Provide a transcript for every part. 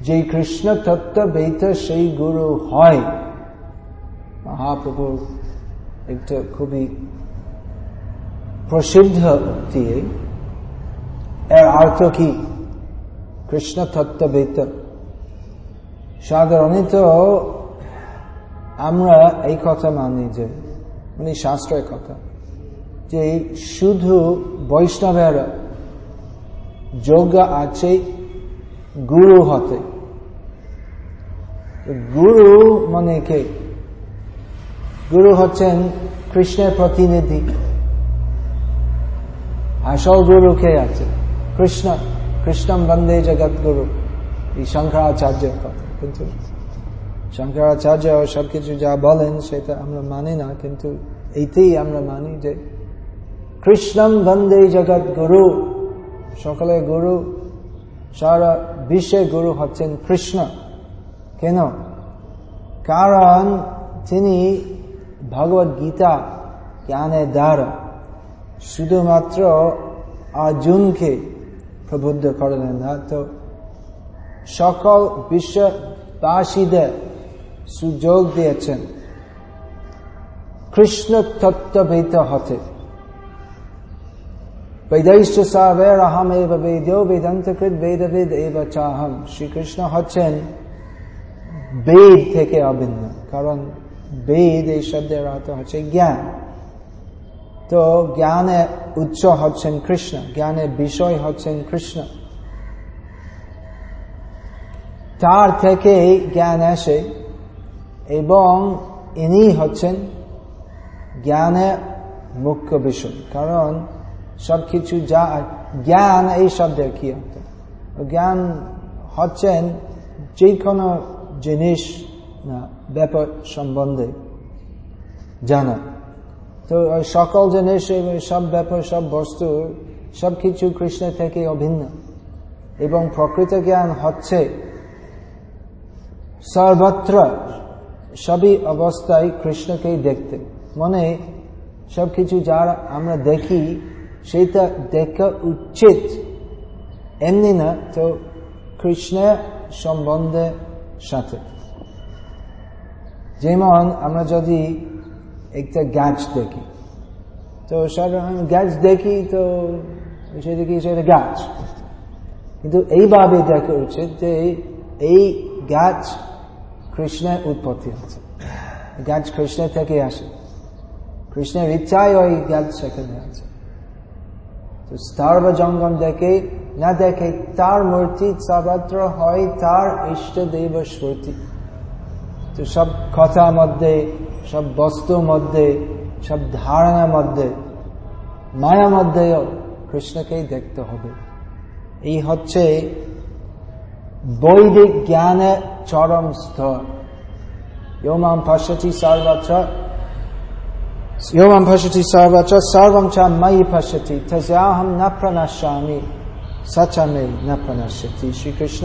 যে কৃষ্ণ তত্ত্ব বেত সেই গুরু হয় মহাপ্রভুর একটা খুবই প্রসিদ্ধ দিয়ে এর অর্থ কি কৃষ্ণ তত্ত্ব বেত সাধারণত আমরা এই কথা মানি যে মানে শাস্ত্রের কথা যে শুধু বৈষ্ণবের যোগ্য আছে গুরু হতে। গুরু মানে কে? গুরু হচ্ছেন কৃষ্ণের প্রতিনিধি। আসল গুরু কে আছে? কৃষ্ণ। কৃষ্ণম বন্দে জগৎ গুরু। এই শঙ্করাচার্যের কথা। কিন্তু শঙ্করাচার্য সবকিছু যা বলেন সেটা আমরা মানি না, কিন্তু এইতেই আমরা মানি যে কৃষ্ণম বন্দে জগৎ গুরু সকলে গুরু, সারা বিশ্বের গুরু হচ্ছেন কৃষ্ণ। কেন? কারণ তিনি ভগবত গীতা জ্ঞানের দ্বারা শুধুমাত্র অর্জুনকে প্রবুদ্ধ করলেন না, তো সকল বিশ্ববাসীদের সুযোগ দিয়েছেন। কৃষ্ণ তত্ত্বভীত হতে। বেদৈশ্চ সাবের আহম এব বেদান্তকৃত বেদবিদ এব চাহম শ্রীকৃষ্ণ হচ্ছেন বেদ থেকে অভিন্ন কারণ বেদ এই শব্দের অর্থ হচ্ছে জ্ঞান তো জ্ঞানে উৎস হচ্ছেন কৃষ্ণ জ্ঞানে বিষয় হচ্ছেন কৃষ্ণ তার থেকে জ্ঞান আসে এবং ইনি হচ্ছেন জ্ঞানে মুখ্য বিষয় কারণ সবকিছু যা জ্ঞান, এই শব্দের কি জ্ঞান হচ্ছেন যে কোনো জিনিস ব্যাপার সম্বন্ধে জানা। তো সকল জিনিস সব ব্যাপার, সব বস্তু, সব কিছু কৃষ্ণ থেকে অভিন্ন। এবং প্রকৃত জ্ঞান হচ্ছে সর্বত্র, সবই অবস্থায় কৃষ্ণকেই দেখতে। মনে সবকিছু যার আমরা দেখি সেটা দেখা উচিত এমনি না তো কৃষ্ণের সম্বন্ধে সাথে যেমন আমরা যদি একটা গাছ দেখি তো সাধারণ গাছ দেখি তো সে দেখি সেটা গাছ কিন্তু এইভাবে দেখা উচিত যে এই গাছ কৃষ্ণের উৎপত্তি আছে গাছ কৃষ্ণের থেকে আসে কৃষ্ণের ইচ্ছায় ওই গাছ সেখানে আছে তো সর্বজঙ্গম দেখে না দেখে তার মূর্তি সর্বত্র হয় তার ইষ্ট দেব স্মৃতি তো সব কথার মধ্যে সব বস্তুর মধ্যে সব ধারণার মধ্যে মায়া মধ্যেও কৃষ্ণকেই দেখতে হবে এই হচ্ছে বৈদিক জ্ঞানের চরম স্তর ইমাম পশ্যতি সর্বত্র পশ্যতি সর্বত্র সর্বম চ ময়ি পশ্যতি তস্যাহম ন প্রণশ্যামি সচমে ন শ্রীকৃষ্ণ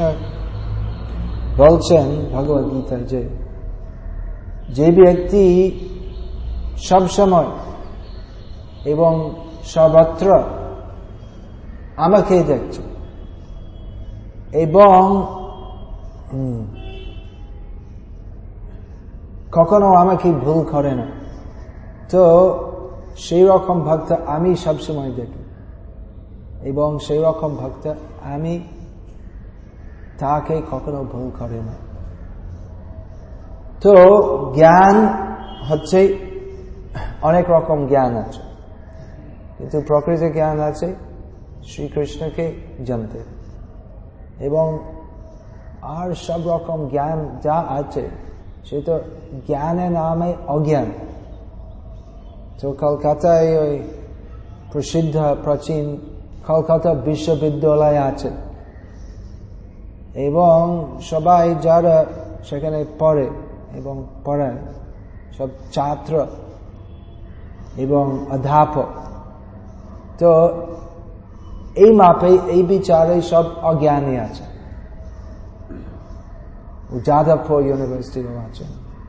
বলছেন ভগবদ গীতায় যে যে ব্যক্তি সবসময় এবং সর্বত্র আমাকে দেখছে। এবং কখনো আমাকে ভুল করে না। তো সেই রকম ভক্ত আমি সবসময় দেখি। এবং সেই রকম ভক্ত আমি তাকে কখনো ভুল করে না। তো জ্ঞান হচ্ছে অনেক রকম জ্ঞান আছে। কিন্তু প্রকৃত জ্ঞান আছে শ্রীকৃষ্ণকে জানতে। এবং আর সব রকম জ্ঞান যা আছে, সে তো জ্ঞানের নামে অজ্ঞান। তো কলকাতায় ওই প্রসিদ্ধ, প্রাচীন কলকাতা বিশ্ববিদ্যালয় আছে। এবং সবাই যারা সেখানে পড়ে এবং পড়ায়, সব ছাত্র এবং অধ্যাপক। তো এই মাপে, এই বিচারে সব অজ্ঞানী আছে। যাদবপুর ইউনিভার্সিটিও আছে।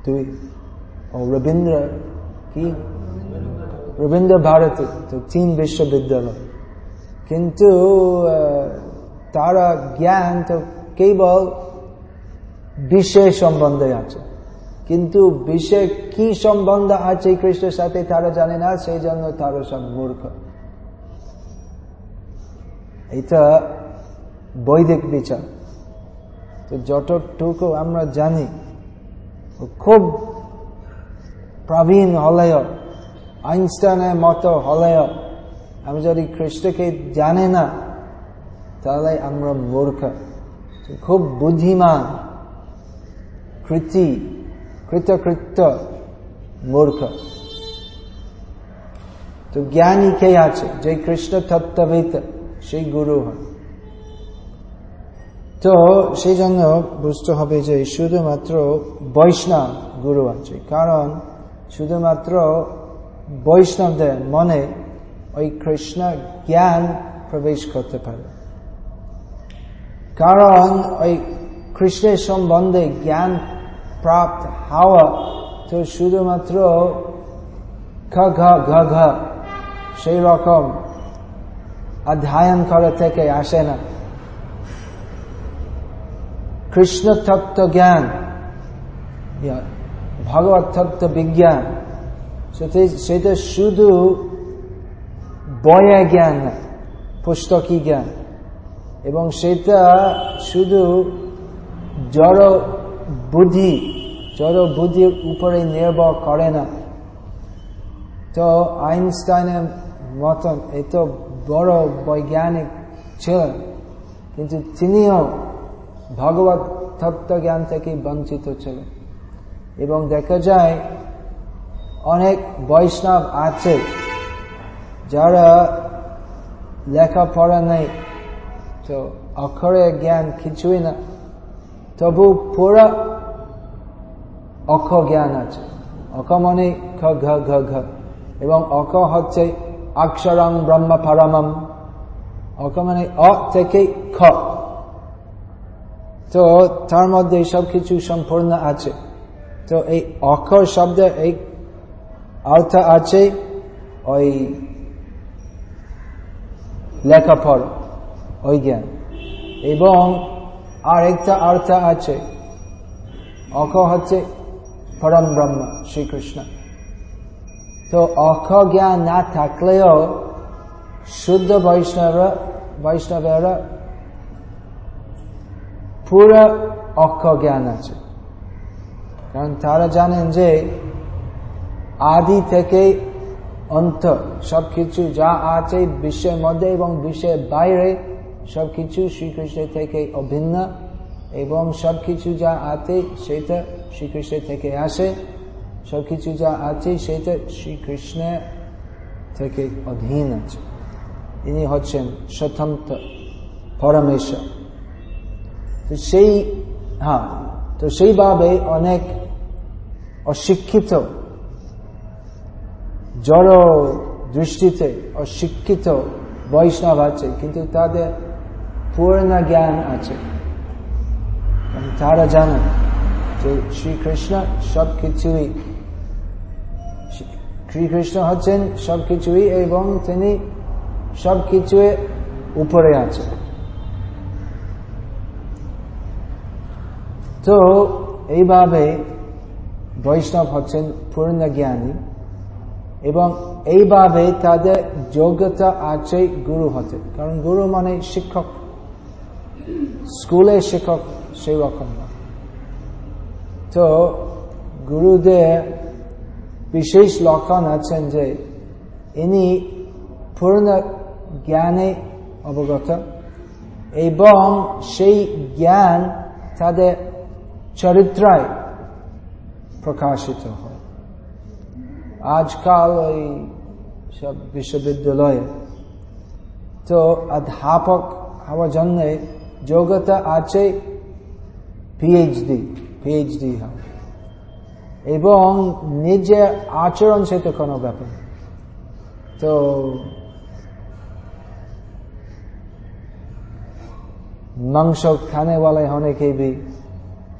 দুই ও রবীন্দ্র কি রবীন্দ্র ভারতী, তো তিন বিশ্ববিদ্যালয়। কিন্তু তারা জ্ঞান তো কেবল বিশ্বের সম্বন্ধে আছে। কিন্তু বিশ্বের কি সম্বন্ধ আছে কৃষ্ণের সাথে তারা জানে না, সেই জন্য তারা সব মূর্খ। এটা বৈদিক বিচার। তো যতটুকু আমরা জানি খুব প্রবীণ হলেও আইনস্টাইনের মতো হলেও আমি যদি খ্রিস্টকে জানে না, তাহলে আমরা মূর্খ। খুব বুদ্ধিমান, কৃতি, কৃতকৃত্য মূর্খ। তো জ্ঞানী কে আছে? যে কৃষ্ণ তত্ত্ববিদ সেই গুরু হয়। তো সেই জন্য বুঝতে হবে যে শুধুমাত্র বৈষ্ণব গুরু আছে। কারণ শুধুমাত্র বৈষ্ণবদের মনে ওই কৃষ্ণ জ্ঞান প্রবেশ করতে পারে। কারণ ওই কৃষ্ণের সম্বন্ধে জ্ঞান প্রাপ্ত হওয়া তো শুধুমাত্র ঘ ঘ ঘ ঘ সেই রকম অধ্যয়ন করা থেকে আসে না। কৃষ্ণ তত্ত্ব জ্ঞান ভগবত তত্ত্ব বিজ্ঞান সেটা শুধু বয়া জ্ঞান, পুস্তকী জ্ঞান। এবং সেটা শুধু জড় বুদ্ধি, জড় বুদ্ধির উপরে নির্ভর করে না। তো আইনস্টাইনের মতন এত বড় বৈজ্ঞানিক ছিলেন, কিন্তু তিনিও ভগবত তত্ত্ব জ্ঞান থেকে বঞ্চিত ছিলেন। এবং দেখা যায় অনেক বৈষ্ণব আছে যারা লেখাপড়া নেই, তো অক্ষরের জ্ঞান কিছুই না। তবু পুরা অক্ষ জ্ঞান আছে। অক মানে খ ঘ ঘ ঘ। এবং অক হচ্ছে অক্ষরং ব্রহ্ম পরমম। অক মানে অ থেকে খ। তো তার মধ্যে সব কিছু সম্পূর্ণ আছে। তো এই অক্ষর শব্দ এই অর্থ আছে ওই লেখাপড়া, ওই জ্ঞান। এবং আর একটা অর্থ আছে, অখ হচ্ছে পরম ব্রহ্ম, শ্রীকৃষ্ণ। তো অখ জ্ঞান না থাকলেও শুদ্ধ বৈষ্ণব বৈষ্ণবেরা পুরো অক্ষ জ্ঞান আছে। কারণ তারা জানেন যে আদি থেকে অন্ত সবকিছু যা আছে বিশ্বের মধ্যে এবং বিশ্বের বাইরে সবকিছু শ্রীকৃষ্ণের থেকে অভিন্ন এবং সবকিছু যা আছে সেটা শ্রীকৃষ্ণের থেকে আসে। সবকিছু যা আছে সেটা শ্রীকৃষ্ণের থেকে অধীন আছে। ইনি হচ্ছেন স্বতন্ত্র পরমেশ্বর। তো সেই হ্যাঁ তো সেইভাবে অনেক অশিক্ষিত জড় দৃষ্টিতে অশিক্ষিত বৈষ্ণব আছে, কিন্তু তাদের পূর্ণ জ্ঞান আছে। তারা জানে যে শ্রীকৃষ্ণ সব কিছুই শ্রীকৃষ্ণ হচ্ছেন সব কিছুই এবং তিনি সবকিছু উপরে আছে তো এইভাবে বৈষ্ণব হচ্ছেন পূর্ণ জ্ঞানী। এবং এইভাবে তাদের যোগ্যতা আছে গুরু হতে। কারণ গুরু মানে শিক্ষক। স্কুলে শিক্ষক সেই রকম না। তো গুরুদের বিশেষ লক্ষণ আছেন যে ইনি পূর্ণ জ্ঞানে অবগত এবং সেই জ্ঞান তাদের চরিত্রায় প্রকাশিত হয়। আজকাল ওই সব বিশ্ববিদ্যালয়ে। তো অধ্যাপক হওয়ার জন্য যোগ্যতা আছে পিএইচডি পিএইচডি হয়। এবং নিজে আচরণ সে তো কোনো ব্যাপার তো মাংস খানে বলে অনেকেই বি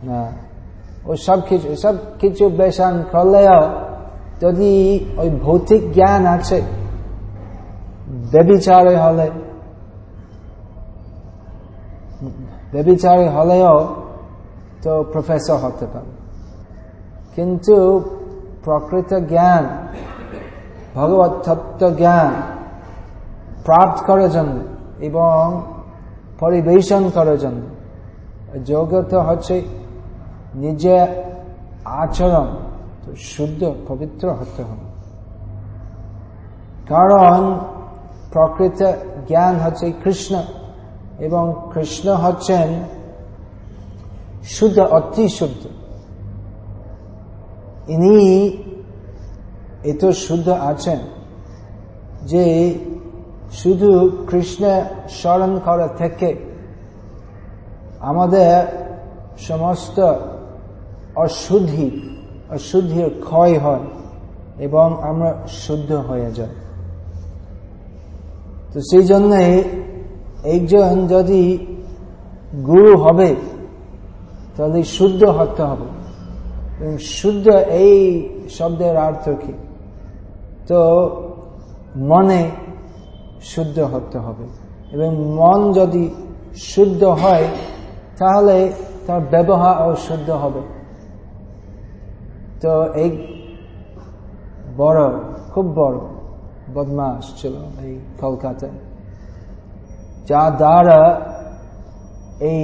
না, ও সব কিছু সব কিছু বেসান করলেও যদি ওই ভৌতিক জ্ঞান আছে বেবিচারে হলে বেবিচারী হলেও তো প্রফেসর হতে পারে। কিন্তু প্রকৃত জ্ঞান, ভগবত জ্ঞান প্রাপ্ত করার জন্য এবং পরিবেশন করার জন্য, যোগ্যতা হচ্ছে নিজে আচরণ শুদ্ধ, পবিত্র হতে হবে। কারণ প্রকৃত জ্ঞান হচ্ছে কৃষ্ণ এবং কৃষ্ণ হচ্ছেন শুদ্ধ, অতি শুদ্ধ। ইনি এত শুদ্ধ আছেন যে শুধু কৃষ্ণ স্মরণ করা থেকে আমাদের সমস্ত অশুদ্ধি অশুদ্ধির ক্ষয় হয় এবং আমরা শুদ্ধ হয়ে যাই। তো সেই জন্যে একজন যদি গুরু হবে, তাহলে শুদ্ধ হতে হবে। এবং শুদ্ধ এই শব্দের অর্থ কি? তো মনে শুদ্ধ হতে হবে। এবং মন যদি শুদ্ধ হয়, তাহলে তার ব্যবহার ও শুদ্ধ হবে। তো এই বড়, খুব বড় বদমাস ছিল এই কলকাতায়। যা দ্বারা এই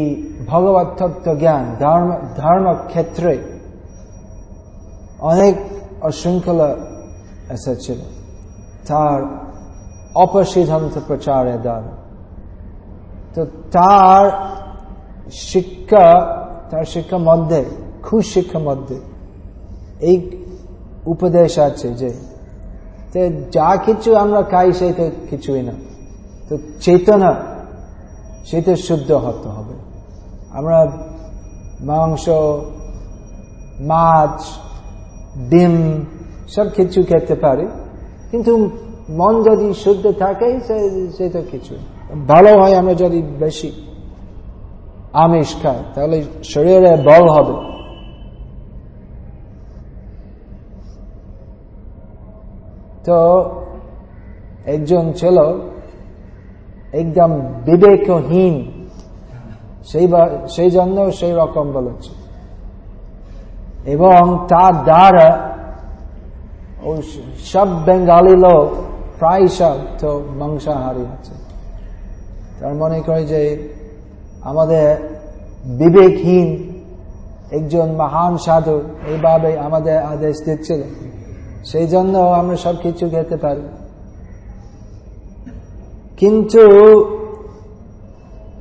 ভগবত জ্ঞান, ধর্ম ধর্ম ক্ষেত্রে অনেক অশৃঙ্খলা এসেছিল। তার অপসিদ্ধান্ত প্রচারের দ্বারা। তো তার শিক্ষা তার শিক্ষা মধ্যে খুশ শিক্ষা মধ্যে এই উপদেশ আছে যে যা কিছু আমরা খাই সেটা কিছুই না তো চেতনা সেটা শুদ্ধ হতে হবে আমরা মাংস মাছ ডিম সব কিছু খেতে পারি কিন্তু মন যদি শুদ্ধ থাকে সে তো কিছু ভালো হয় আমরা যদি বেশি আমিষ খাই তাহলে শরীরে বল হবে তো একজন ছিল একদম বিবেকহীন। সেই সেই জন্য সেই রকম বলেছে। এবং তার দ্বারা ও সব বেঙ্গালি লোক প্রায় সব তো মাংসাহারি আছে। তার মনে করে যে আমাদের বিবেকহীন একজন মহান সাধু এইভাবে আমাদের আদেশ দিচ্ছিল সেই জন্য আমরা সব কিছু খেতে পারি। কিন্তু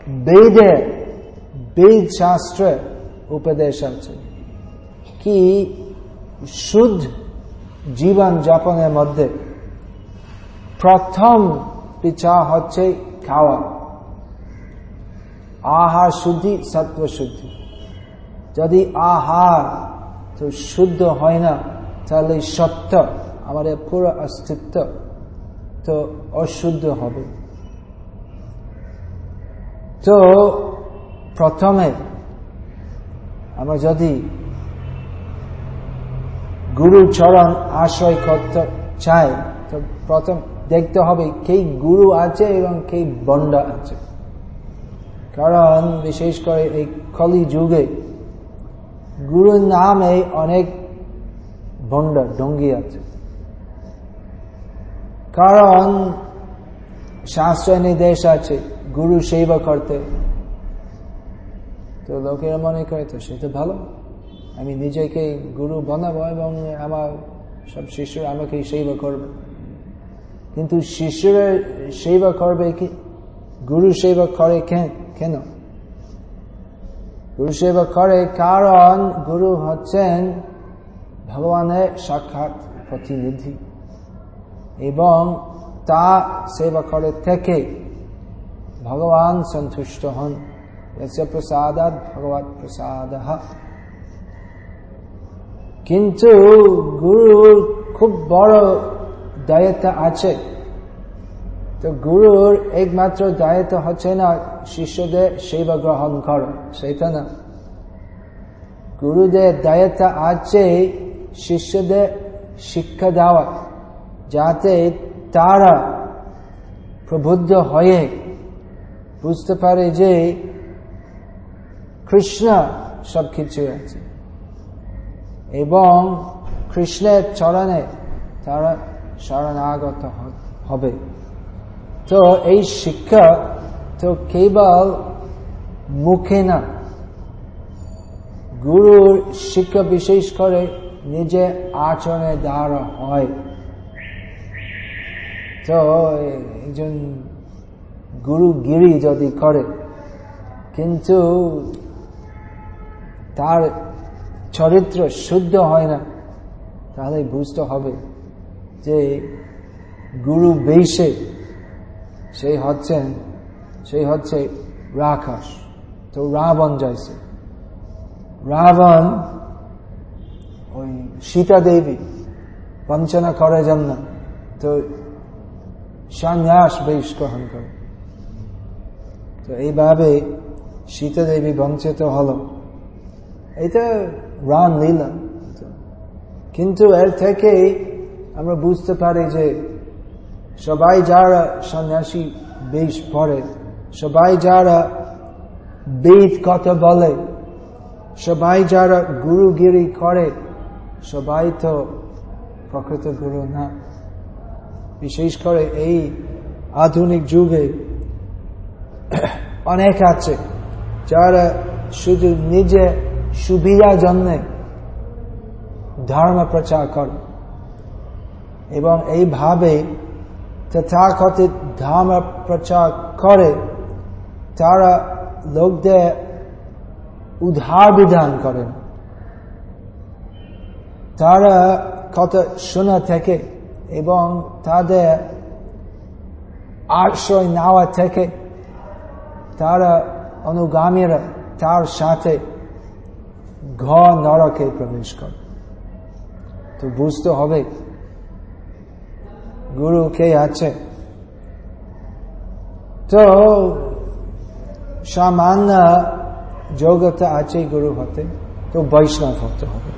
বেদে, বেদ শাস্ত্রে উপদেশ আছে কি শুদ্ধ জীবন যাপনের মধ্যে প্রথম পিছা হচ্ছে খাওয়া। আহার শুদ্ধি সত্য শুদ্ধি। যদি আহার তো শুদ্ধ হয় না তাহলে সত্য আমাদের পুরো অস্তিত্ব তো অশুদ্ধ হবে। তো প্রথমে আমরা যদি গুরু চরণ আশ্রয় করতে চাই, তো প্রথম দেখতে হবে কে গুরু আছে এবং কে বন্ডা আছে। কারণ বিশেষ করে এই কলি যুগে গুরুর নামে অনেক ভণ্ডা ডঙ্গি আছে। কারণ শাস্ত্র নির্দেশ আছে, গুরু সেবা করতে। তো লোকেরা মনে করে, তো সেটা ভালো। আমি নিজেকে গুরু বানাবো এবং আমার সব শিষ্যরা আমাকে সেবা করবে। কিন্তু শিষ্যরা সেবা করবে কি? গুরু সেবা করে কেন? গুরু সেবা করে কারণ গুরু হচ্ছেন ভগবানের সাক্ষাৎ প্রতিনিধি এবং তা সেবা করে থেকে ভগবান সন্তুষ্ট হন। প্রসাদাত ভগবত প্রসাদ। কিন্তু গুরুর খুব বড় দায়িত্ব আছে। তো গুরুর একমাত্র দায়িত্ব হচ্ছে না শিষ্যদের সেবা গ্রহণ কর, সেটা না। গুরুদের দায়িত্ব আছে শিষ্যদের শিক্ষা দেওয়া যাতে তারা প্রবুদ্ধ হয়ে বুঝতে পারে যে কৃষ্ণ সব কিছু আছে। এবং কৃষ্ণের চরণে তারা শরণাগত হবে। তো এই শিক্ষা তো কেবল মুখে না, গুরুর শিক্ষা বিশেষ করে নিজে আচরণের দ্বারা হয়। তো একজন গুরুগিরি যদি করে, কিন্তু তার চরিত্র শুদ্ধ হয় না, তাহলে বুঝতে হবে যে গুরু বেশে, সেই হচ্ছেন সেই হচ্ছে রাখাস তো রাবণ যাইছে রাবণ ওই সীতা দেবী, বঞ্চনা করার জন্য। তো সন্ন্যাস বেশ গ্রহণ করে। তো এইভাবে সীতা দেবী বঞ্চিত হল। এটা রান লীলা। কিন্তু এর থেকে আমরা বুঝতে পারি যে সবাই যারা সন্ন্যাসী বেশ পড়ে, সবাই যারা বেদ কথা বলে, সবাই যারা গুরুগিরি করে সবাই তো প্রকৃত গুরু না। বিশেষ করে এই আধুনিক যুগে অনেক আছে যারা শুধু নিজে সুবিধা জন্যে ধর্ম প্রচার করে এবং এইভাবে তথাকথিত ধর্ম প্রচার করে তারা লোকদের উদ্ধার বিধান করেন তারা কথা শোনা থেকে এবং তাদের আশ্রয় নেওয়া থেকে তারা অনুগামীরা তার সাথে ঘর নরকে প্রবেশ করে। তো বুঝতে হবে, গুরু কে আছে? তো সামান্য যোগ্যতা আছে গুরু হতে, তো বৈষ্ণব হতে হবে।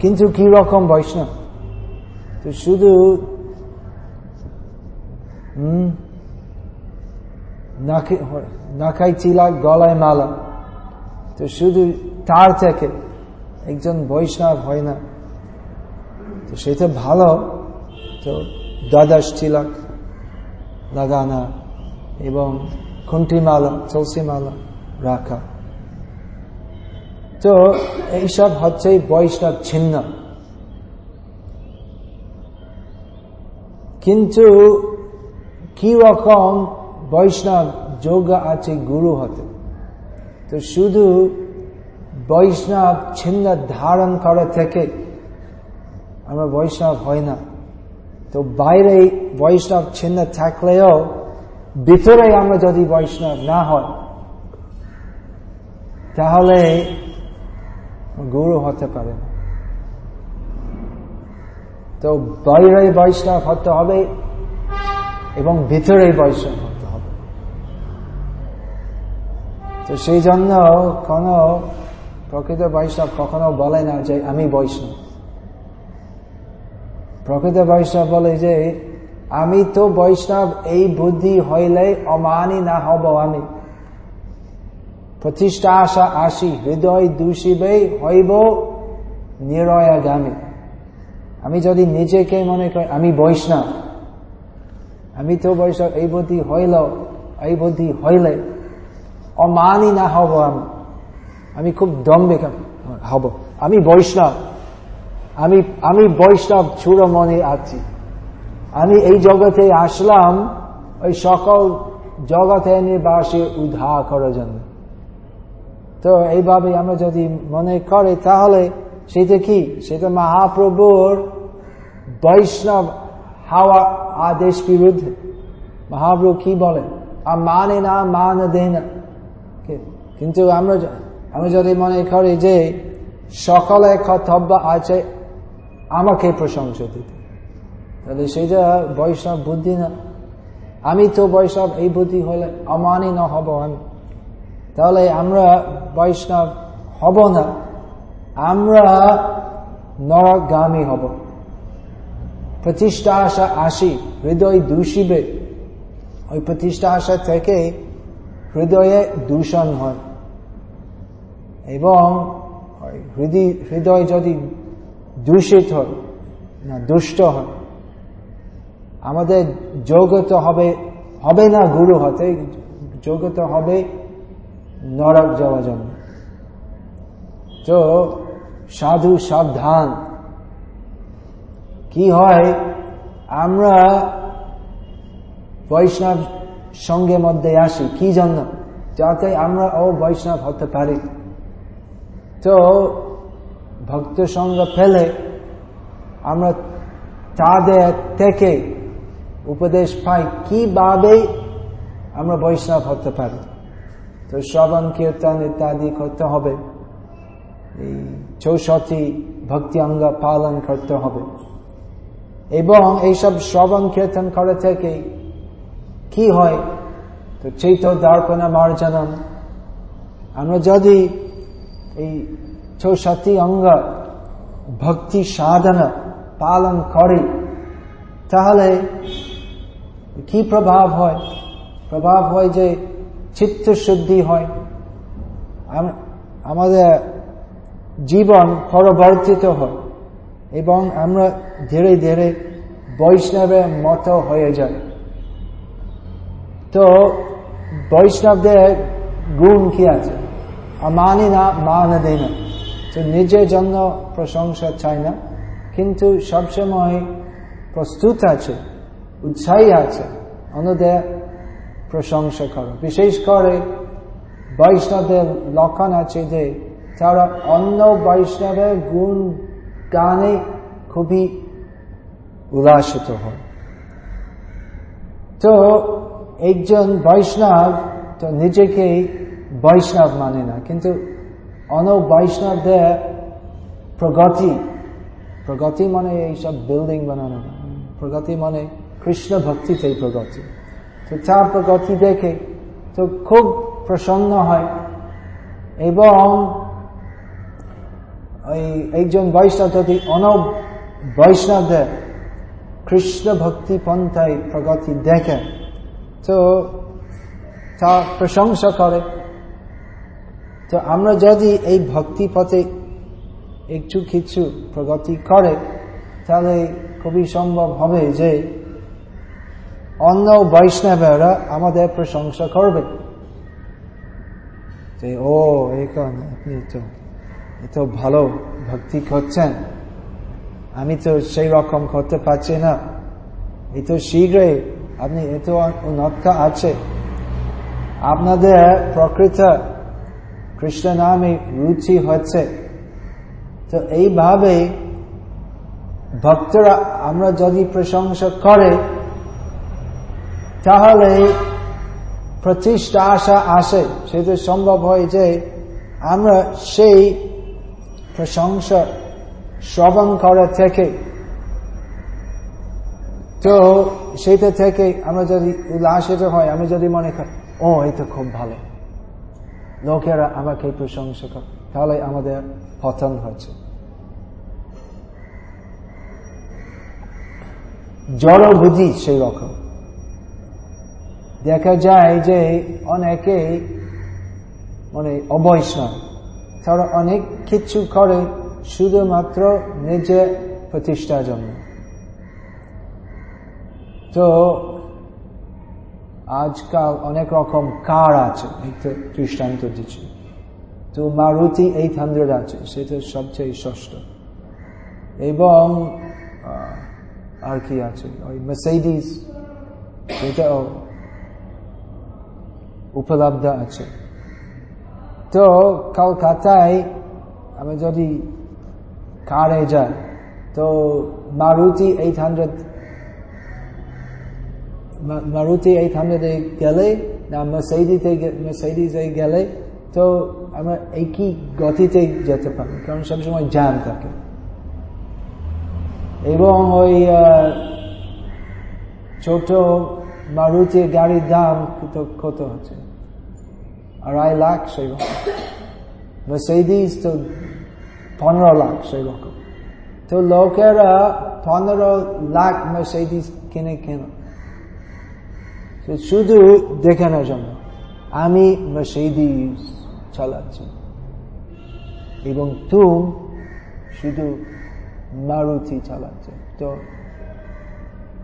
কিন্তু কি রকম বৈষ্ণব? তো শুধু নাকাই চিলা, গলায় মালা। তো শুধু তার থেকে একজন বৈষ্ণব হয় না। তো সেটা ভালো। তো দ্বাদশ চিলাক লাগানা, এবং খুন্টিমালা তুলসীমালা রাখা। তো এইসব হচ্ছে বৈষ্ণব ছিন্ন। কিন্তু কি রকম বৈষ্ণব যোগ আছে গুরু হতে? তো শুধু বৈষ্ণব ছিন্ন ধারণ করা থেকে আমরা বৈষ্ণব হয় না। তো বাইরে বৈষ্ণব ছিন্ন থাকলেও ভিতরে আমরা যদি বৈষ্ণব না হয়, তাহলে গুরু হতে পারে না। তো বাইরে বৈষ্ণব হতে হবে এবং ভিতরে বৈষ্ণব হতে হবে। তো সেই জন্য কোন প্রকৃত বৈষ্ণব কখনো বলে না যে আমি বৈষ্ণব। প্রকৃত বৈষ্ণব বলে যে আমি তো বৈষ্ণব, এই বুদ্ধি হইলে অমানি না হব আমি। প্রতিষ্ঠা আশা আসি, হৃদয় দূষিবে হইব নিরয়াগামী আমি যদি নিজেকে মনে করি, আমি বৈষ্ণব। আমি তো বৈষ্ণব, এই বুদ্ধি হইল, এই বুদ্ধি হইলে অমানি না হব আমি। আমি খুব দম্বে হব। আমি বৈষ্ণব। আমি আমি বৈষ্ণব মনে আছি। আমি এই জগতে আসলাম, ওই সকল জগতে নিবাসী উদ্ধার করার জন্য। তো এইভাবে আমরা যদি মনে করি, তাহলে সেটা কি? সেটা মহাপ্রভুর বৈষ্ণব হাওয়া আদেশ বিরুদ্ধে। মহাপ্রভু কি বলেন? আর মানে না, মান দেয় না। কিন্তু আমরা আমরা যদি মনে করি যে সকলে কর্তব্য আছে, আমাকে প্রশংসা দিতে। তাহলে সেটা বৈষ্ণব বুদ্ধি না। আমি তো বৈষ্ণব, এই বুদ্ধি হলে অমানি না হব আমি। তাহলে আমরা বৈষ্ণব হব না। আমরা নরগামী হব। প্রতিষ্ঠা আশা আসি হৃদয় দূষিবে। ওই প্রতিষ্ঠা আশা থেকে হৃদয়ে দূষণ হয়। এবং হৃদয় হৃদয় যদি দূষিত হয়, না, দুষ্ট হয়, আমাদের যোগ্যত হবে হবে না গুরু হতে যোগ্যত হবে নরক যাওয়ার জন্য তো সাধু সাবধান। কি হয়, আমরা বৈষ্ণব সঙ্গে মধ্যে আসি, কি জন্য? যাতে আমরা ও বৈষ্ণব হতে পারি। তো ভক্ত সঙ্গ ফেলে আমরা তাদের থেকে উপদেশ পাই, কীভাবে আমরা বৈষ্ণব হতে পারি। তো শ্রবণ কীর্তন ইত্যাদি করতে হবে। এই চৌষট্টি ভক্তি অঙ্গ পালন করতে হবে। এবং এইসব শ্রবণ কীর্তন করে থেকে কি হয়? তো চৈত দর্পণ মার্জনম আমরা যদি এই চৌষট্টি অঙ্গ ভক্তি সাধনা পালন করি, তাহলে কি প্রভাব হয়? প্রভাব হয় যে চিত্ত শুদ্ধি হয় আমাদের জীবন পরবর্তিত হয় এবং আমরা ধীরে ধীরে বৈষ্ণবের মতো হয়ে যায় তো বৈষ্ণবদের গুণ কি আছে? মানি না মান দেয় না। তো নিজের জন্য প্রশংসা চাই না। কিন্তু সবসময় প্রস্তুত আছে, উৎসাহী আছে। অন্যদের প্রশংসা করো। বিশেষ করে বৈষ্ণবের লক্ষণ আছে যে, তারা অন্য বৈষ্ণবের গুণ গানে খুবই উল্লাসিত হয়। তো একজন বৈষ্ণব তো নিজেকে বৈষ্ণব মানে না, কিন্তু অন বৈষ্ণবদের প্রগতি প্রগতি মানে এইসব বিল্ডিং বানানো প্রগতি মানে কৃষ্ণ ভক্তিতে প্রগতি। তো তার প্রগতি দেখে তো খুব প্রসন্ন হয়। এবং ওই একজন বৈষ্ণব যদি অন বৈষ্ণবদের কৃষ্ণ ভক্তি পন্থায় প্রগতি দেখে, তো তা প্রশংসা করে। তো আমরা যদি এই ভক্তি পথে একটু কিছু প্রগতি করে, তাহলে খুবই সম্ভব হবে যে অন্য বৈষ্ণবেরা আমাদের প্রশংসা করবে যে, ও এখন আপনি তো এত ভালো ভক্তি করছেন। আমি তো সেই রকম করতে পারছি না। এত শীঘ্রই আপনি এত উন্নত আছে। আপনাদের প্রকৃত কৃষ্ণ নামে রুচি হচ্ছে। তো এইভাবে ভক্তরা আমরা যদি প্রশংসা করে তাহলে প্রতিষ্ঠা আশা আসে। সেটা সম্ভব হয় যে আমরা সেই প্রশংসা শ্রবণ করা থেকে। তো সেটা থেকে আমরা যদি উল্লাসিত হয়, আমি যদি মনে করি, ও এটা খুব ভালো। লোকেরা আমাকে প্রশংসা করে। তাহলে আমাদের পতন হচ্ছে। জড় বুঝি সেই রকম। দেখা যায় যে অনেকে মানে অবৈষ্ণব। তারা অনেক কিছু করে শুধুমাত্র নিজের প্রতিষ্ঠার জন্য। তো আজকাল অনেক রকম কার আছে দৃষ্টান্ত দিচ্ছি। তো মারুতি এইট হান্ড্রেড আছে সেটা সবচেয়ে ষষ্ঠ। এবং আর কি আছে? ওই মেসেডিস সেটাও উপলব্ধ আছে। তো কলকাতায় আমি যদি কারে যাই, তো Maruti eight hundred Maruti eight হান্ড্রেডে গেলে না মেসেডিতে মেসেডিসে গেলে তো আমরা একই গতিতে যেতে পারি কারণ সবসময় জ্যাম থাকে। এবং ওই ছোট মারুতি গাড়ির দাম কত হচ্ছে আড়াই লাখ সেই রকম। মেসেডিস তো পনেরো লাখ সেই রকম। তো লোকেরা পনেরো লাখ মেসেডিস কিনে কেন? শুধু দেখানোর জন্য। আমি মেসেডিস চালাচ্ছি। এবং তুম শুধু মারুতি চালাচ্ছে। তো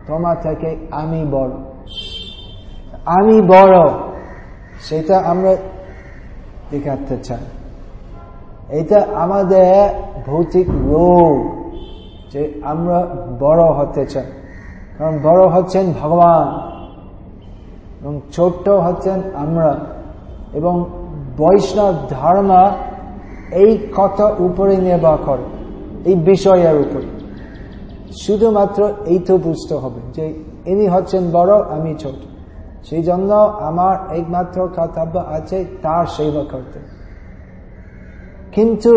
তোমার থেকে আমি বড়। আমি বড়। সেটা আমরা দেখাতে চাই। এটা আমাদের ভৌতিক রোগ যে আমরা বড় হতে চাই। কারণ বড় হচ্ছেন ভগবান এবং ছোট্ট হচ্ছেন আমরা। এবং বৈষ্ণব ধর্ম এই কথা উপরে নির্ভর করে, এই বিষয়ের উপরে। শুধুমাত্র এই তো বুঝতে হবে যে ইনি হচ্ছেন বড়, আমি ছোট। সেই জন্য আমার একমাত্র কর্তব্য আছে তার সেবা করতে। কিন্তু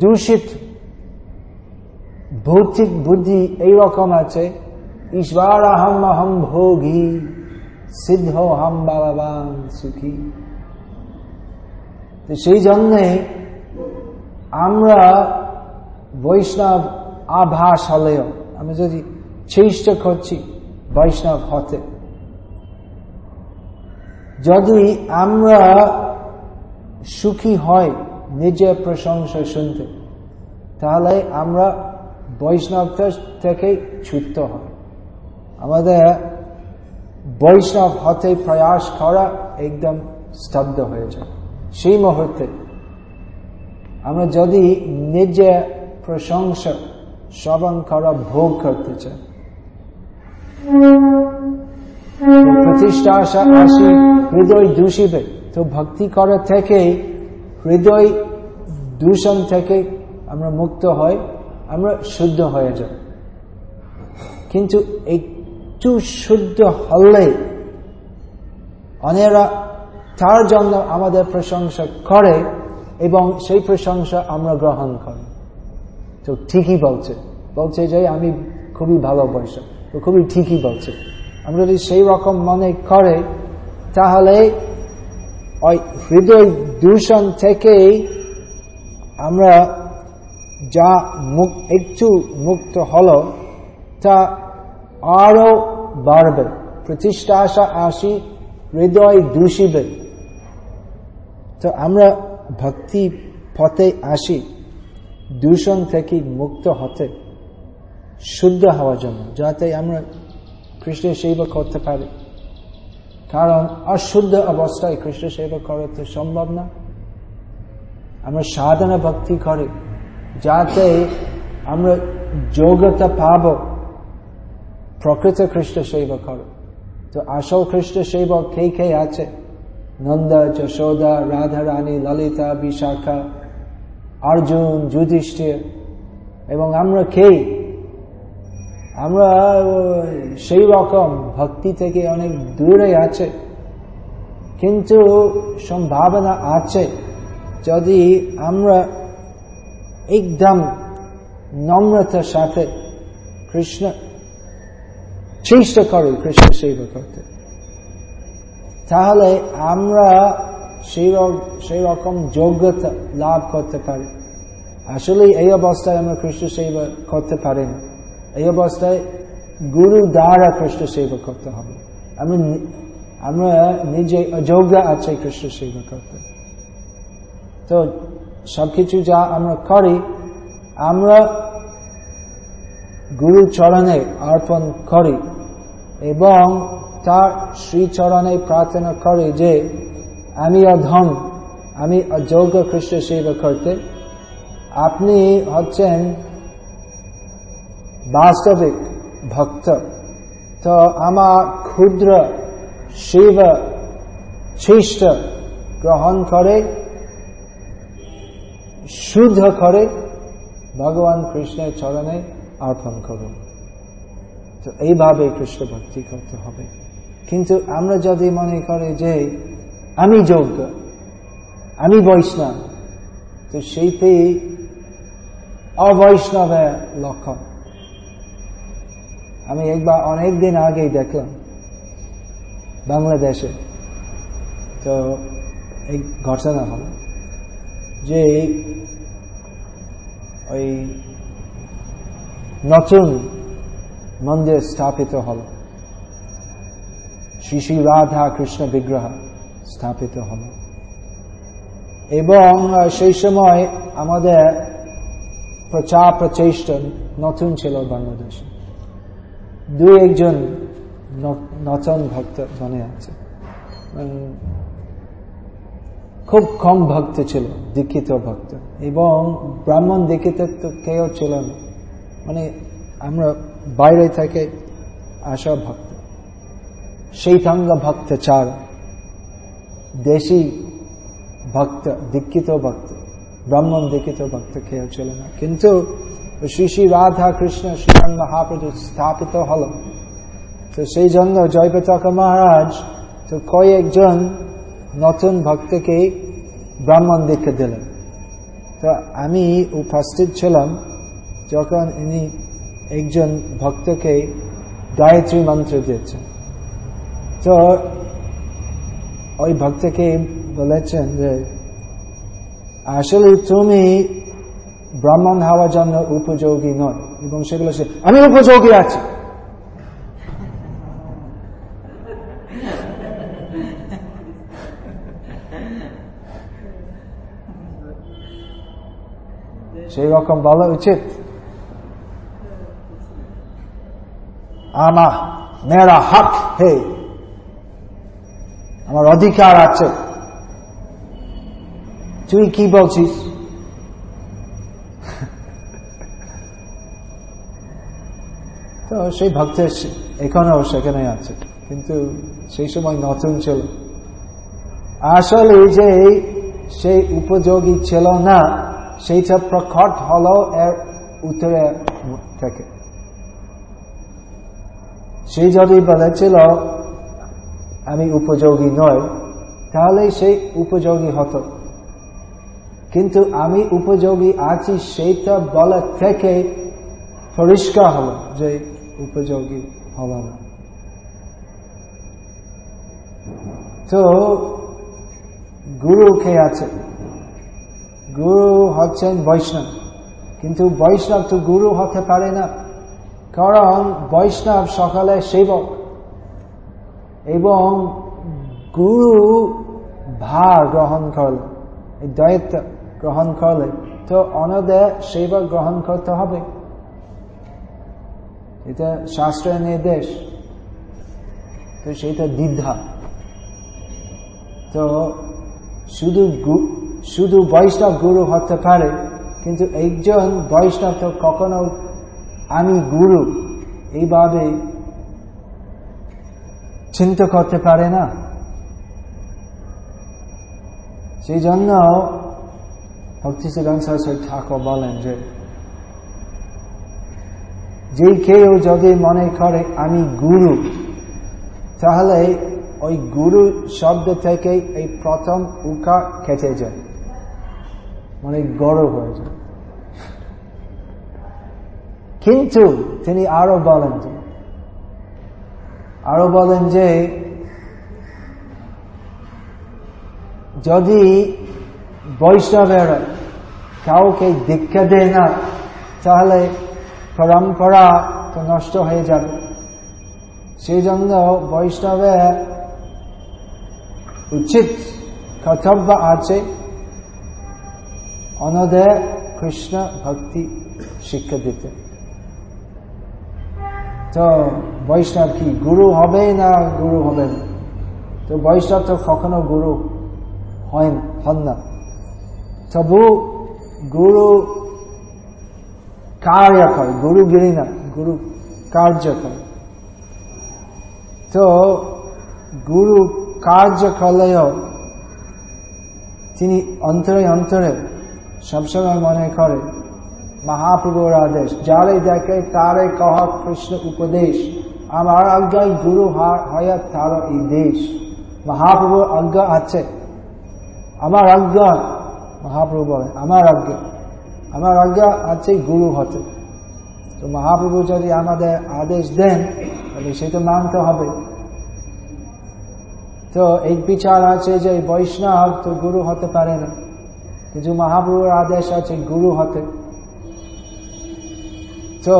দূষিত ভৌতিক বুদ্ধি এইরকম আছে ঈশ্বর আহম অহম ভোগী, সিদ্ধ হাম বাবাবান সুখী। সেই জন্যে আমরা বৈষ্ণব আভাস হলেও, আমি যদি চেষ্টা করছি বৈষ্ণব হতে যদি আমরা সুখী হয় নিজের প্রশংসা শুনতে, তাহলে আমরা বৈষ্ণব থেকে ছুটতে হয় আমাদের বৈষ্ণব হতে প্রয়াস করা একদম স্তব্ধ হয়ে যায়। সেই মুহূর্তে আমরা যদি নিজে প্রশংসা শ্রবণ করা, ভোগ করতে চাই। প্রতিষ্ঠা আসা আসি। হৃদয় দূষিবে তো ভক্তি করা থেকে, হৃদয় দূষণ থেকে আমরা মুক্ত হই, আমরা শুদ্ধ হয়ে যাই। কিন্তু একটু শুদ্ধ হলে অনেরা তার জন্য আমাদের প্রশংসা করে এবং সেই প্রশংসা আমরা গ্রহণ করি। তো ঠিকই বলছে। বলছে যে আমি খুবই ভালোবাসি তো খুবই ঠিকই বলছে। আমরা যদি সেই রকম মনে করে তাহলে ওই হৃদয় দূষণ থেকে আমরা যা মুখ একটু মুক্ত হলো, তা আরও বাড়বে। প্রতিষ্ঠা আসা আসি হৃদয় দূষিবে। তো আমরা ভক্তি পথে আসি, দূষণ থেকে মুক্ত হতে, শুদ্ধ হওয়ার জন্য, যাতে আমরা কৃষ্ণের সেবা করতে পারি। কারণ অশুদ্ধ অবস্থায় কৃষ্ণ সেবা করা তো সম্ভব না। আমরা সাধনা ভক্তি করি, যাতে আমরা যোগ্যতা পাব, প্রকৃত খ্রিস্ট সেবা করো। তো আসল খ্রিস্ট সেবক কে কে আছে? নন্দ, যশোদা রাধা রানী ললিতা, বিশাখা, অর্জুন, যুধিষ্ঠির, এবং আমরা কে? আমরা সেই রকম ভক্তি থেকে অনেক দূরে আছে। কিন্তু সম্ভাবনা আছে, যদি আমরা একদম নম্রতার সাথে কৃষ্ণ চেষ্টা করি, কৃষ্ণ সেবা করতে, তাহলে আমরা সেই রকম যোগ্যতা লাভ করতে পারি। আসলে এই অবস্থায় আমরা কৃষ্ণ সেবা করতে পারি না। এই অবস্থায় গুরু দ্বারা কৃষ্ণ সেবা করতে হবে। আমি আমরা নিজে অযোগ্য আছে কৃষ্ণ সেবা করতে। তো সবকিছু যা আমরা করি, আমরা গুরু চরণে অর্পণ করি এবং তার শ্রীচরণে প্রার্থনা করি যে, আমি অধম, আমি অযোগ্য কৃষ্ণ সেবা করতে। আপনি হচ্ছেন বাস্তবিক ভক্ত। তো আমার ক্ষুদ্র শিব শিষ্ট গ্রহণ করে, শুদ্ধ করে ভগবান কৃষ্ণের চরণে অর্পণ করুন। তো এইভাবে কৃষ্ণ ভক্তি করতে হবে। কিন্তু আমরা যদি মনে করি যে আমি যোগ্য, আমি বৈষ্ণব, তো সেইটি অবৈষ্ণবের লক্ষণ। আমি একবার অনেক দিন আগেই দেখলাম বাংলাদেশে। তো এই ঘটনা হল যে ওই নতুন মন্দির স্থাপিত হল। শ্রী শ্রী রাধা কৃষ্ণ বিগ্রহ স্থাপিত হল। এবং সেই সময় আমাদের প্রচার প্রচেষ্টা নতুন ছিল বাংলাদেশে। দুই একজন নতুন ভক্ত মনে আছে। খুব কম ভক্ত ছিল, দীক্ষিত ভক্ত। এবং ব্রাহ্মণ দীক্ষিত তো কেউ ছিল না। মানে আমরা বাইরে থেকে আসা ভক্ত। সেই শৈতাঙ্গ ভক্ত চার। দেশি ভক্ত, দীক্ষিত ভক্ত, ব্রাহ্মণ দীক্ষিত ভক্ত কেউ ছিল না। কিন্তু শ্রী শ্রী রাধা কৃষ্ণ শ্রীরাম মহাপ্রভু স্থাপিত হল তো সেই জন্য জয়প্রতাক মহারাজ তো কয়েকজন নতুন ভক্তকে ব্রাহ্মণ দীক্ষা দিলেন তো আমি উপস্থিত ছিলাম যখন ইনি একজন ভক্তকে গায়ত্রী মন্ত্র দিয়েছেন তো ওই ভক্তকে বলেছেন যে আসলে তুমি ব্রাহ্মণ হওয়ার জন্য উপযোগী নয়, এবং সেগুলো সে আমি উপযোগী আছি। সেই রকম বলা উচিত। আমা মেরা হক হে আমার অধিকার আছে। তুই কি বলছিস? তো সেই ভক্তের এখনও সেখানে আছে। কিন্তু সেই সময় নতুন ছিল। আসলে যে সেই উপযোগী ছিল না, সেইটা প্রকট হল এর উত্তরে থেকে। সে যদি বলেছিল, আমি উপযোগী নয় তাহলে সেই উপযোগী হতো। কিন্তু আমি উপযোগী আছি, সেইটা বলা থেকে পরিষ্কার হলো যে উপযোগী হল না। তো গুরু কে আছে গুরু হচ্ছেন বৈষ্ণব। কিন্তু বৈষ্ণব তো গুরু হতে পারে না। কারণ বৈষ্ণব সকালে সেবক। এবং গুরু ভার গ্রহণ করলে দায়িত্ব গ্রহণ করলে, তো অনদে সেবা গ্রহণ করতে হবে। এটা শাস্ত্রের নির্দেশ তো সেটা দ্বিধা। তো শুধু শুধু বৈষ্ণব গুরু হতে পারে, কিন্তু একজন বৈষ্ণব তো কখনো আমি গুরু এইভাবে চিন্তা করতে পারে না। সেই জন্য ভক্তি সরস্বতী ঠাকুর বলেন যে যে কেউ যদি মনে করে আমি গুরু, তাহলে ওই গুরু শব্দ থেকে এই প্রথম উকা কেটে যায়। মানে গড় হয়ে যায়। কিন্তু তিনি আরও বলেন যে, আরও বলেন যে, যদি বৈষ্ণবেরা কাউকে দীক্ষা দেয় না, তাহলে পরম্পরা তো নষ্ট হয়ে যাবে। সেই জন্য বৈষ্ণবের উচিত কর্তব্য আছে। অনদের কৃষ্ণ ভক্তি শিক্ষা দিতে। তো বৈষ্ণব কি, গুরু হবে না গুরু হবে না? তো বৈষ্ণব তো কখনো গুরু হয় হন না। তবু গুরু কার্য করে গুরুগিরি না, গুরু কার্য করে। তো গুরু কার্য করলেও তিনি অন্তরে অন্তরে সবসময় মনে করে, মহাপ্রভুর আদেশ, যারে দেখে তারে কহ কৃষ্ণ উপদেশ, আমার আজ্ঞায় গুরু হয় তার এই দেশ। মহাপ্রভুর আজ্ঞা আছে। আমার আজ্ঞা, মহাপ্রভু বলে, আমার আজ্ঞা। আমার আজ্ঞা আছে, গুরু হতে। তো মহাপ্রভু যদি আমাদের আদেশ দেন, তাহলে সেটা মানতে হবে। তো এই বিচার আছে যে বৈষ্ণব তো গুরু হতে পারে না। কিন্তু মহাপ্রভুর আদেশ আছে, গুরু হতে। তো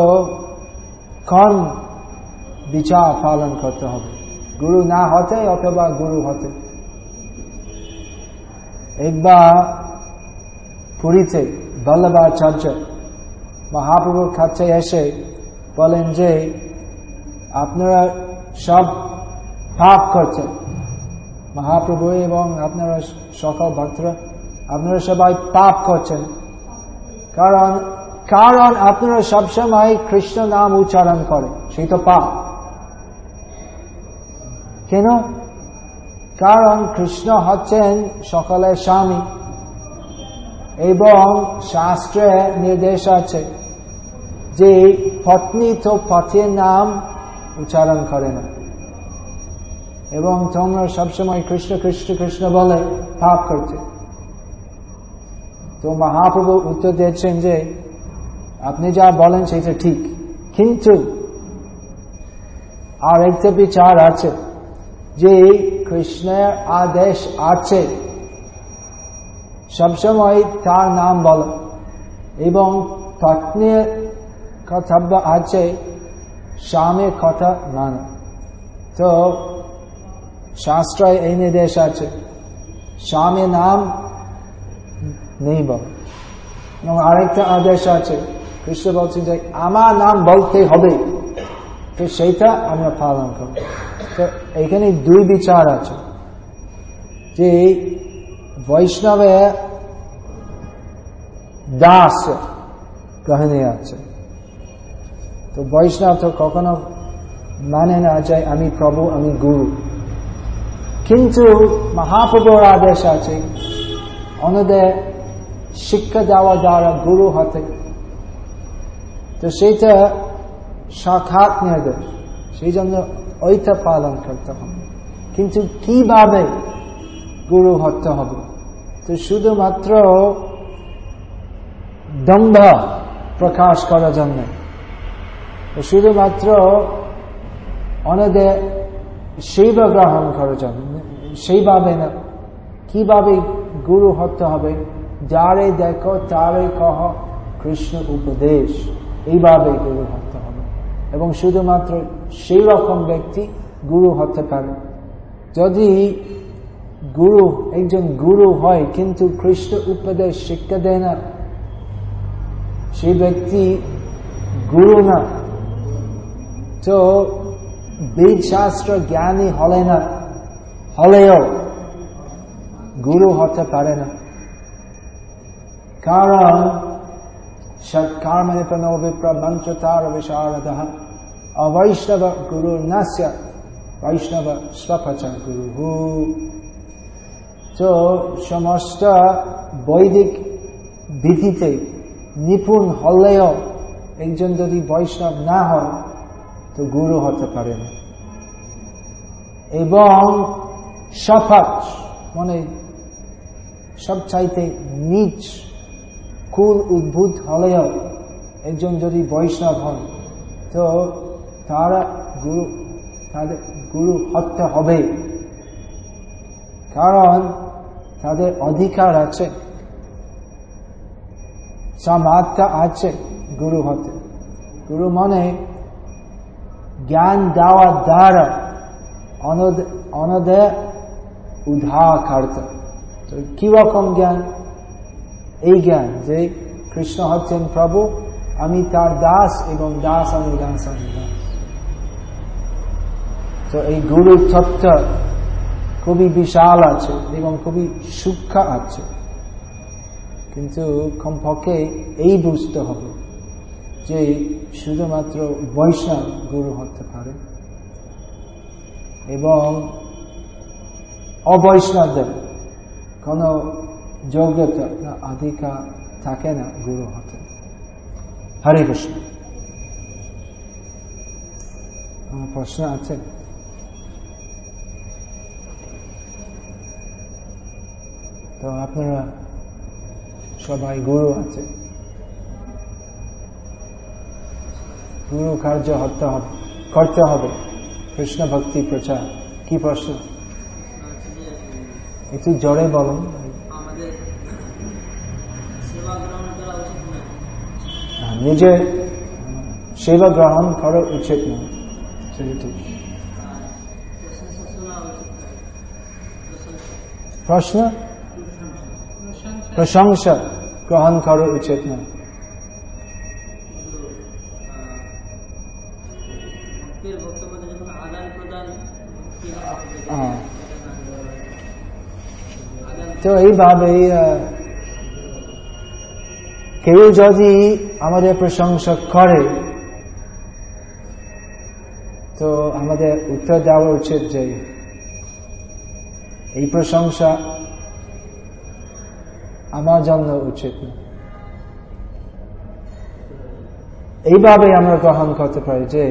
কোন বিচার পালন করতে হবে। গুরু না হতে অথবা গুরু হতে। একবার পুরীতে বল্লভাচার্য মহাপ্রভুর কাছে এসে বলেন যে, আপনারা সব পাপ করছেন। মহাপ্রভু এবং আপনারা সকল ভক্তরা, আপনারা সবাই পাপ করছেন। কারণ কারণ আপনারা সবসময় কৃষ্ণ নাম উচ্চারণ করে সেই তো পাপ। কেন? কারণ কৃষ্ণ হচ্ছেন সকলের স্বামী। এবং শাস্ত্রে নির্দেশ আছে যে পত্নী তো পথের নাম উচ্চারণ করে না। এবং তোমরা সবসময় কৃষ্ণ কৃষ্ণ কৃষ্ণ বলে পাপ করছে তো মহাপ্রভু উত্তর দিয়েছেন যে, আপনি যা বলেন সেটা ঠিক। কিন্তু আর একটা বিচার আছে যে কৃষ্ণের আদেশ আছে। সবসময় তার নাম বল। এবং পত্নীর কর্তব্য আছে স্বামীর কথা মানা তো শাস্ত্রায় এই নির্দেশ আছে স্বামীর নাম নেই বল। এবং আরেকটা আদেশ আছে, কৃষ্ণ বলছেন যে, আমার নাম বলতে হবে। তো সেইটা আমরা পালন করব। তো এখানে দুই বিচার আছে, যে বৈষ্ণবে দাস গ্রহণে আছে তো বৈষ্ণব তো কখনো মানে না যায় আমি প্রভু আমি গুরু কিন্তু মহাপ্রভুর আদেশ আছে অন্যদের শিক্ষা দেওয়া দ্বারা গুরু হতে তো সেইটা সাক্ষাৎ নির্দেশ সেই জন্য ওইটা পালন করতে হবে কিন্তু কীভাবে গুরু হতে হবে তো শুধুমাত্র দম্ভ প্রকাশ করার জন্য। শুধুমাত্র অনেদের সেবা গ্রহণ করার জন্য। সেইভাবে না। কীভাবে গুরু হতে হবে? যারে দেখো তারে কহ কৃষ্ণ উপদেশ। এইভাবে গুরু হতে হবে। এবং শুধুমাত্র সেই রকম ব্যক্তি গুরু হতে পারে। যদি গুরু একজন গুরু হয়, কিন্তু কৃষ্ণ উপদেশ শিক্ষা দেয় না। সেই ব্যক্তি গুরু না। তো বেদ শাস্ত্র জ্ঞানী হলে না, হলেও গুরু হতে পারে না। কারণ সৎকর্মণি প্রণো বিপ্র মন্ত্রতার বিশারদ। অবৈষ্ণব গুরু নাস্য, বৈষ্ণব স্বপচ গুরু তো সমস্ত বৈদিক বিধিতে নিপুণ হলেও একজন যদি বৈষ্ণব না হয় তো গুরু হতে পারে না। এবং শপথ মানে সব চাইতে নিচ, কুল উদ্ভুত হলেও একজন যদি বৈষ্ণব হন, তো তারা গুরু তাদের গুরু হতে হবে। কারণ তাদের অধিকার আছে। সামাত্রা আছে গুরু হতে। গুরু মনে জ্ঞান দেওয়ার দ্বারা অনদে উদ্ধার করতে তো কীরকম জ্ঞান? এই জ্ঞান যে কৃষ্ণ হচ্ছেন প্রভু, আমি তার দাস এবং দাস আমি আমি দাস। তো এই গুরু তত্ত্ব খুবই বিশাল আছে এবং খুবই সূক্ষ্ম আছে। কিন্তু কমপক্ষে এই বুঝতে হবে যে শুধুমাত্র বৈষ্ণব গুরু হতে পারে এবং অবৈষ্ণবদের কোন যোগ্যতা না অধিকার থাকে না গুরু হতে। হরে কৃষ্ণ। প্রশ্ন আছে? তো আপনারা সবাই গুরু আছে। গুরু কার্য করতে হবে। কৃষ্ণ ভক্তি প্রচার। কি প্রশ্ন? একটু জোরে বলুন। নিজে সেবা গ্রহণ করা উচিত ঠিক। প্রশ্ন? প্রশংসা গ্রহণ করা উচিত না ভক্তের ভক্তের মধ্যে যখন আদান প্রদান হ্যাঁ। তো এইভাবে কেউ যদি আমাদের প্রশংসা করে তো আমাদের উত্তর দেওয়া উচিত যে এই প্রশংসা আমার জন্য উচিত না। এইভাবে আমরা গ্রহণ করতে পারি যে,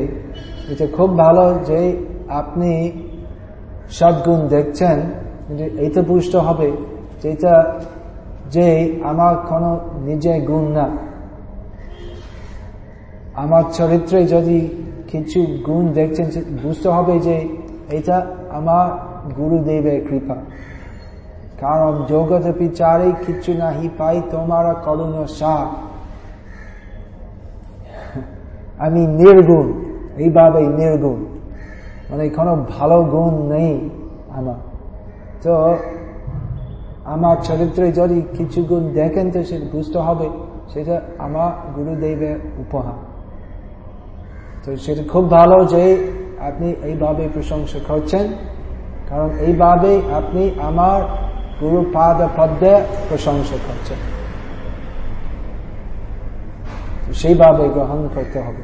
এটা খুব ভালো যে আপনি সদ্গুণ দেখছেন এইটা বুঝতে হবে যেটা যে আমার কোনো নিজের গুণ না। আমার চরিত্রে যদি কিছু গুণ দেখছেন বুঝতে হবে যে এটা আমার গুরুদেবের কৃপা। কারণ জগৎ বিচারে কিছু নাহি পাই, তোমার করুণ সার আমি নির্গুণ এইভাবে নির্গুণ। মানে কোনো ভালো গুণ নেই আমার। তো আমার চরিত্রে যদি কিছু গুণ দেখেন তো সে বুঝতে হবে, সেটা আমার গুরুদেবের উপহার। তো সেটা খুব ভালো যে আপনি এইভাবে প্রশংসা করছেন, কারণ এইভাবে আপনি আমার গুরু পাদ পদ্মে প্রশংসা করছেন তো সেইভাবে গ্রহণ করতে হবে।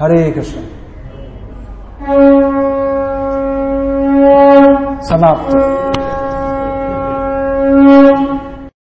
হরে কৃষ্ণ। সমাপ্ত।